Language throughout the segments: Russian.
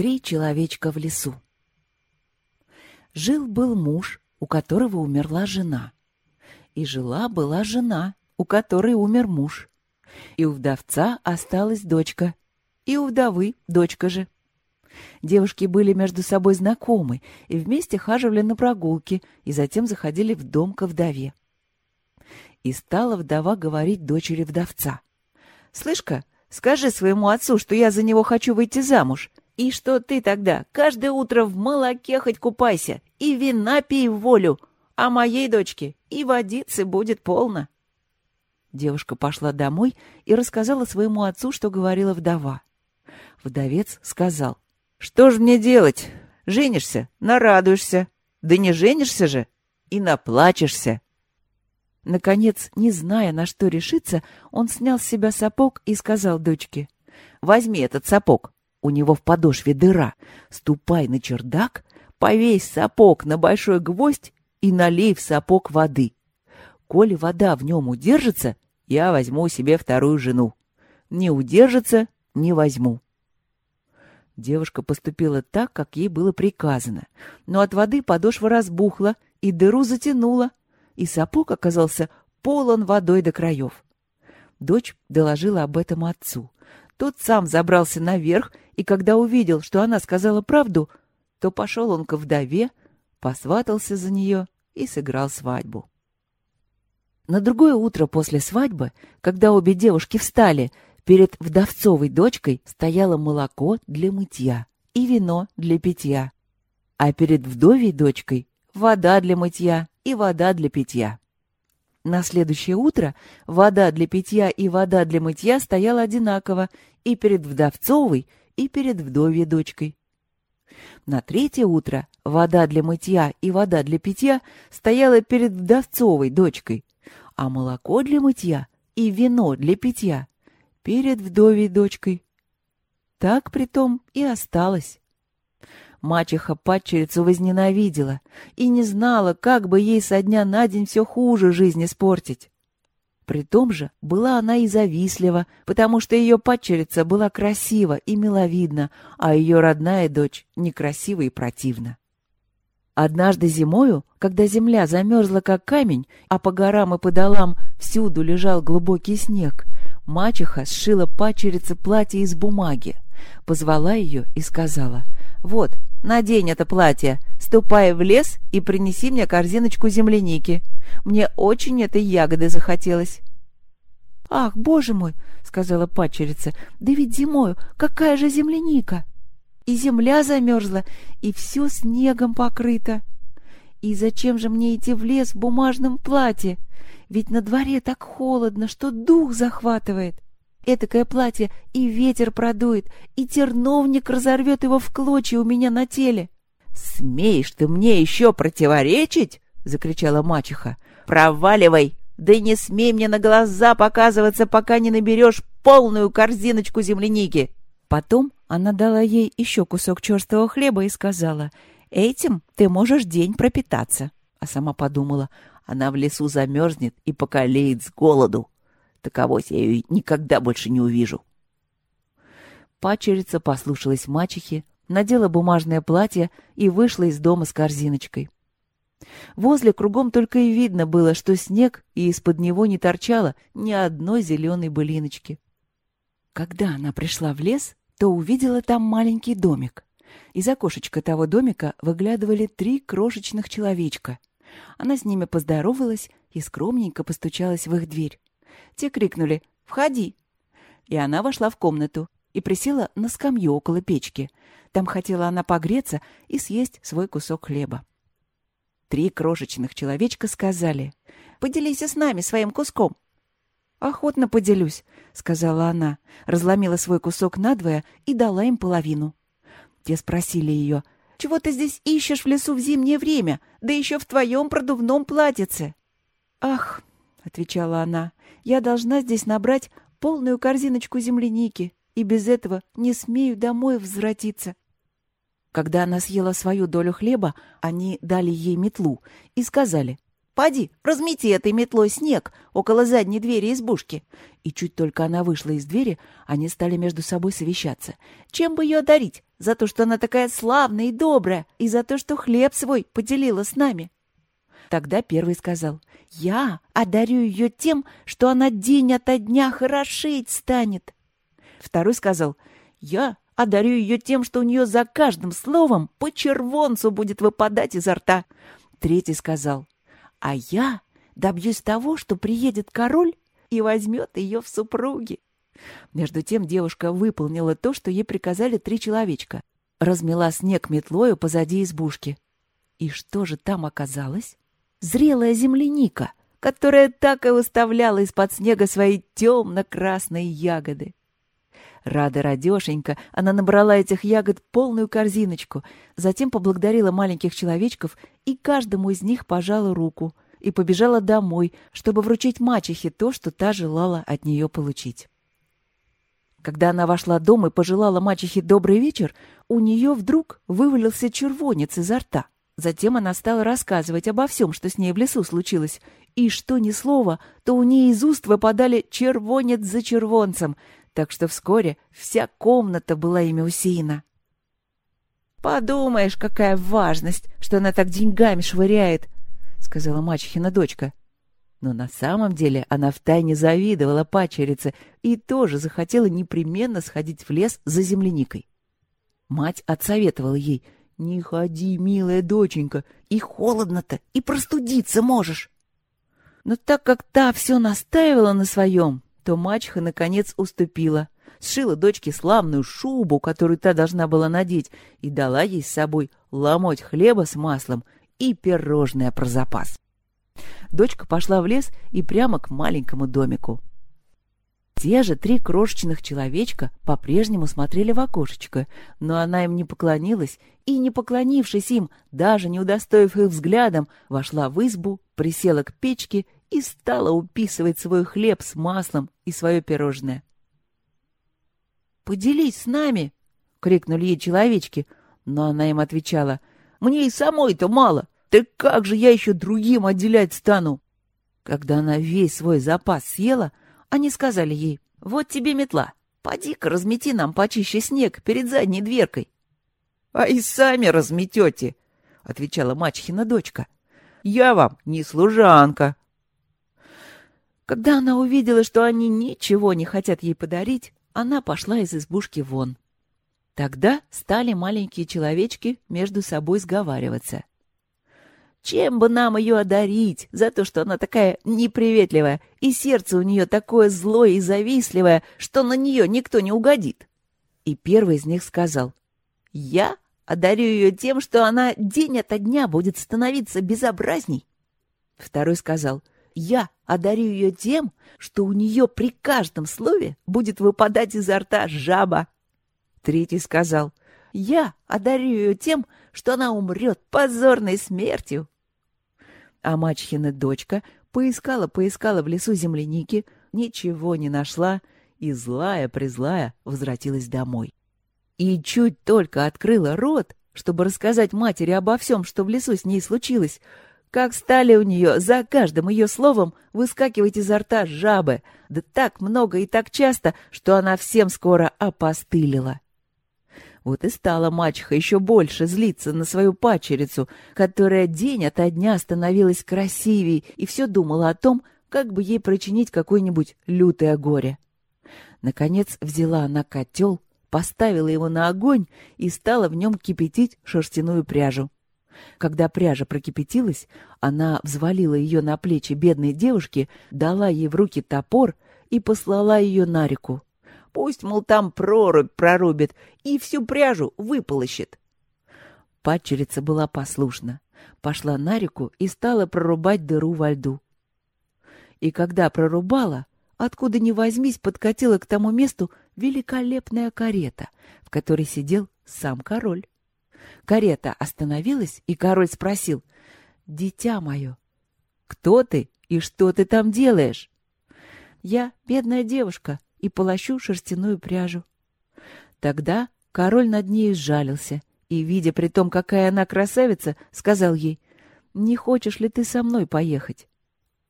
Три человечка в лесу. Жил-был муж, у которого умерла жена. И жила-была жена, у которой умер муж. И у вдовца осталась дочка. И у вдовы дочка же. Девушки были между собой знакомы и вместе хаживали на прогулки и затем заходили в дом ко вдове. И стала вдова говорить дочери вдовца. «Слышь-ка, скажи своему отцу, что я за него хочу выйти замуж, и что ты тогда каждое утро в молоке хоть купайся и вина пей в волю, а моей дочке и водицы будет полно. Девушка пошла домой и рассказала своему отцу, что говорила вдова. Вдовец сказал, «Что ж мне делать? Женишься, нарадуешься. Да не женишься же и наплачешься». Наконец, не зная, на что решиться, он снял с себя сапог и сказал дочке, «Возьми этот сапог, у него в подошве дыра. Ступай на чердак, повесь сапог на большой гвоздь и налей в сапог воды. Коли вода в нем удержится, я возьму себе вторую жену. Не удержится — не возьму. Девушка поступила так, как ей было приказано, но от воды подошва разбухла и дыру затянула, и сапог оказался полон водой до краев. Дочь доложила об этом отцу. Тот сам забрался наверх и когда увидел, что она сказала правду, то пошел он ко вдове, посватался за нее и сыграл свадьбу. На другое утро после свадьбы, когда обе девушки встали, перед вдовцовой дочкой стояло молоко для мытья и вино для питья, а перед вдовей дочкой вода для мытья и вода для питья. На следующее утро вода для питья и вода для мытья стояла одинаково и перед вдовцовой, и перед вдовьей дочкой. На третье утро вода для мытья и вода для питья стояла перед вдовцовой дочкой, а молоко для мытья и вино для питья перед вдовьей дочкой. Так притом и осталось. Мачеха падчерицу возненавидела и не знала, как бы ей со дня на день все хуже жизнь испортить. При том же была она и завистлива, потому что ее падчерица была красива и миловидна, а ее родная дочь некрасива и противна. Однажды зимою, когда земля замерзла как камень, а по горам и по долам всюду лежал глубокий снег, мачеха сшила падчерице платье из бумаги, позвала ее и сказала, «Вот, надень это платье, ступай в лес и принеси мне корзиночку земляники. Мне очень этой ягоды захотелось». «Ах, боже мой!» — сказала падчерица. «Да ведь зимою какая же земляника! И земля замерзла, и все снегом покрыто. И зачем же мне идти в лес в бумажном платье? Ведь на дворе так холодно, что дух захватывает. Этакое платье и ветер продует, и терновник разорвет его в клочья у меня на теле. «Смеешь ты мне еще противоречить?» — закричала мачеха. «Проваливай! Да и не смей мне на глаза показываться, пока не наберешь полную корзиночку земляники!» Потом она дала ей еще кусок черствого хлеба и сказала, «Этим ты можешь день пропитаться». А сама подумала, она в лесу замерзнет и покалеет с голоду. Таковось я ее никогда больше не увижу. Пачерица послушалась мачехи, надела бумажное платье и вышла из дома с корзиночкой. Возле кругом только и видно было, что снег, и из-под него не торчало ни одной зеленой былиночки. Когда она пришла в лес, то увидела там маленький домик. Из окошечка того домика выглядывали три крошечных человечка. Она с ними поздоровалась и скромненько постучалась в их дверь. Те крикнули «Входи!» И она вошла в комнату и присела на скамью около печки. Там хотела она погреться и съесть свой кусок хлеба. Три крошечных человечка сказали «Поделись с нами своим куском». «Охотно поделюсь», — сказала она, разломила свой кусок надвое и дала им половину. Те спросили ее «Чего ты здесь ищешь в лесу в зимнее время, да еще в твоем продувном платьице?» «Ах», — отвечала она, — «я должна здесь набрать полную корзиночку земляники, и без этого не смею домой возвратиться». Когда она съела свою долю хлеба, они дали ей метлу и сказали «Поди, размети этой метлой снег около задней двери избушки». И чуть только она вышла из двери, они стали между собой совещаться. Чем бы ее одарить? за то, что она такая славная и добрая, и за то, что хлеб свой поделила с нами. Тогда первый сказал, «Я одарю ее тем, что она день ото дня хорошеть станет». Второй сказал, «Я одарю ее тем, что у нее за каждым словом по червонцу будет выпадать изо рта». Третий сказал, «А я добьюсь того, что приедет король и возьмет ее в супруги». Между тем девушка выполнила то, что ей приказали три человечка. Размела снег метлою позади избушки. И что же там оказалось? Зрелая земляника, которая так и выставляла из-под снега свои темно-красные ягоды. Рада радешенька, она набрала этих ягод полную корзиночку, затем поблагодарила маленьких человечков и каждому из них пожала руку и побежала домой, чтобы вручить мачехе то, что та желала от нее получить. Когда она вошла дом и пожелала мачехе добрый вечер, у нее вдруг вывалился червонец изо рта. Затем она стала рассказывать обо всем, что с ней в лесу случилось. И что ни слова, то у нее из уст выпадали червонец за червонцем, так что вскоре вся комната была ими усеяна. «Подумаешь, какая важность, что она так деньгами швыряет!» — сказала мачехина дочка. Но на самом деле она втайне завидовала пачерице и тоже захотела непременно сходить в лес за земляникой. Мать отсоветовала ей «Не ходи, милая доченька, и холодно-то, и простудиться можешь». Но так как та все настаивала на своем, то мачеха наконец уступила, сшила дочке славную шубу, которую та должна была надеть, и дала ей с собой ломоть хлеба с маслом и пирожное про запас дочка пошла в лес и прямо к маленькому домику. Те же три крошечных человечка по-прежнему смотрели в окошечко, но она им не поклонилась и, не поклонившись им, даже не удостоив их взглядом, вошла в избу, присела к печке и стала уписывать свой хлеб с маслом и свое пирожное. «Поделись с нами!» — крикнули ей человечки, но она им отвечала. «Мне и самой-то мало. Так как же я еще другим отделять стану? Когда она весь свой запас съела, они сказали ей, вот тебе метла, поди-ка размети нам почище снег перед задней дверкой. — А и сами разметете, — отвечала мачехина дочка. — Я вам не служанка. Когда она увидела, что они ничего не хотят ей подарить, она пошла из избушки вон. Тогда стали маленькие человечки между собой сговариваться. Чем бы нам ее одарить за то, что она такая неприветливая, и сердце у нее такое злое и завистливое, что на нее никто не угодит? И первый из них сказал, «Я одарю ее тем, что она день ото дня будет становиться безобразней». Второй сказал, «Я одарю ее тем, что у нее при каждом слове будет выпадать изо рта жаба». Третий сказал, «Я одарю ее тем, что она умрет позорной смертью». А мачхина дочка поискала-поискала в лесу земляники, ничего не нашла и злая-призлая возвратилась домой. И чуть только открыла рот, чтобы рассказать матери обо всем, что в лесу с ней случилось, как стали у нее за каждым ее словом выскакивать изо рта жабы, да так много и так часто, что она всем скоро опостылила. Вот и стала мачеха еще больше злиться на свою пачерицу, которая день ото дня становилась красивей и все думала о том, как бы ей причинить какое-нибудь лютое горе. Наконец взяла она котел, поставила его на огонь и стала в нем кипятить шерстяную пряжу. Когда пряжа прокипятилась, она взвалила ее на плечи бедной девушки, дала ей в руки топор и послала ее на реку. Пусть, мол, там прорубь прорубит и всю пряжу выполощет. Падчерица была послушна, пошла на реку и стала прорубать дыру во льду. И когда прорубала, откуда ни возьмись, подкатила к тому месту великолепная карета, в которой сидел сам король. Карета остановилась, и король спросил, «Дитя мое, кто ты и что ты там делаешь?» «Я бедная девушка», и полощу шерстяную пряжу. Тогда король над ней сжалился и, видя при том, какая она красавица, сказал ей, «Не хочешь ли ты со мной поехать?»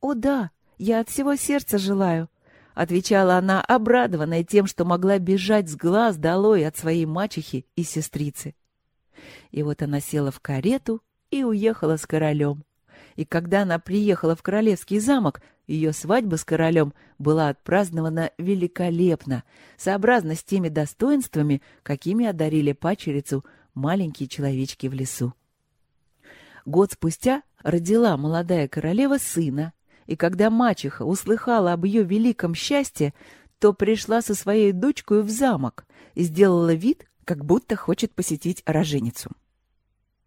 «О да, я от всего сердца желаю», — отвечала она, обрадованная тем, что могла бежать с глаз долой от своей мачехи и сестрицы. И вот она села в карету и уехала с королем. И когда она приехала в королевский замок, ее свадьба с королем была отпразднована великолепно, сообразно с теми достоинствами, какими одарили пачерицу маленькие человечки в лесу. Год спустя родила молодая королева сына, и когда мачеха услыхала об ее великом счастье, то пришла со своей дочкой в замок и сделала вид, как будто хочет посетить роженицу.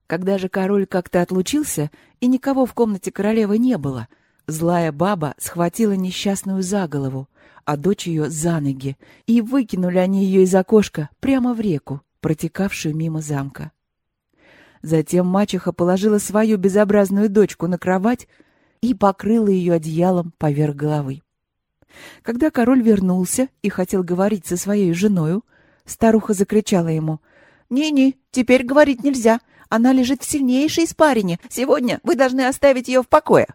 Когда же король как-то отлучился, и никого в комнате королевы не было, злая баба схватила несчастную за голову, а дочь ее за ноги, и выкинули они ее из окошка прямо в реку, протекавшую мимо замка. Затем мачеха положила свою безобразную дочку на кровать и покрыла ее одеялом поверх головы. Когда король вернулся и хотел говорить со своей женою, старуха закричала ему «Не-не, теперь говорить нельзя, она лежит в сильнейшей испарине. Сегодня вы должны оставить ее в покое.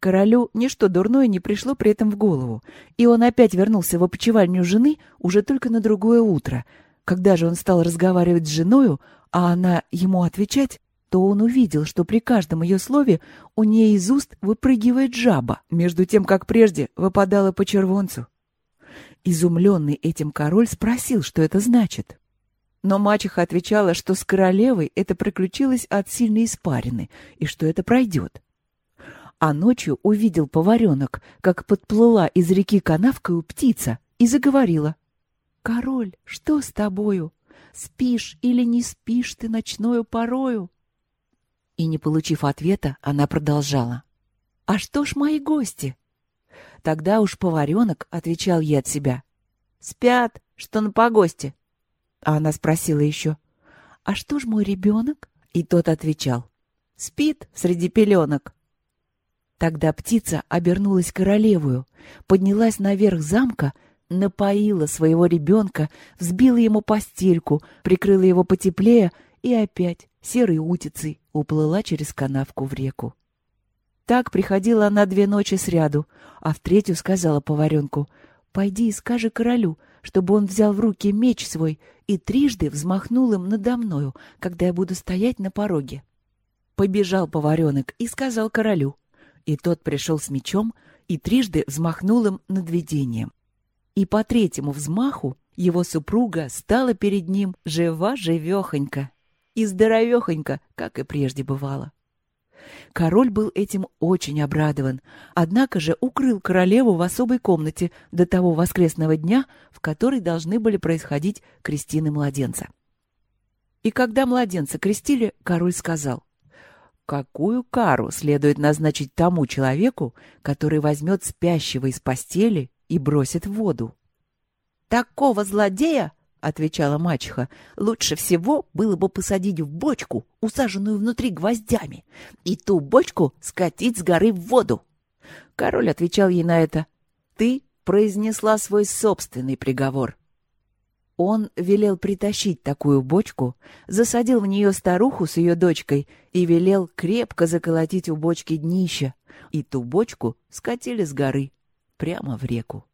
Королю ничто дурное не пришло при этом в голову, и он опять вернулся в опочивальню жены уже только на другое утро. Когда же он стал разговаривать с женою, а она ему отвечать, то он увидел, что при каждом ее слове у нее из уст выпрыгивает жаба, между тем, как прежде выпадала по червонцу. Изумленный этим король спросил, что это значит. Но мачеха отвечала, что с королевой это приключилось от сильной испарины, и что это пройдет. А ночью увидел поваренок, как подплыла из реки канавкою птица, и заговорила. «Король, что с тобою? Спишь или не спишь ты ночною порою?» И, не получив ответа, она продолжала. «А что ж мои гости?» Тогда уж поваренок отвечал ей от себя. «Спят, что на погосте. А она спросила еще, «А что ж мой ребенок?» И тот отвечал, «Спит среди пеленок». Тогда птица обернулась королевою, поднялась наверх замка, напоила своего ребенка, взбила ему постельку, прикрыла его потеплее и опять серой утицей уплыла через канавку в реку. Так приходила она две ночи сряду, а в третью сказала поваренку, «Пойди и скажи королю, чтобы он взял в руки меч свой и трижды взмахнул им надо мною, когда я буду стоять на пороге. Побежал поваренок и сказал королю. И тот пришел с мечом и трижды взмахнул им над видением. И по третьему взмаху его супруга стала перед ним жива-живехонька и здоровехонька, как и прежде бывало. Король был этим очень обрадован, однако же укрыл королеву в особой комнате до того воскресного дня, в который должны были происходить крестины младенца. И когда младенца крестили, король сказал, «Какую кару следует назначить тому человеку, который возьмет спящего из постели и бросит в воду?» «Такого злодея отвечала мачеха, лучше всего было бы посадить в бочку, усаженную внутри гвоздями, и ту бочку скатить с горы в воду. Король отвечал ей на это. Ты произнесла свой собственный приговор. Он велел притащить такую бочку, засадил в нее старуху с ее дочкой и велел крепко заколотить у бочки днище, и ту бочку скатили с горы прямо в реку.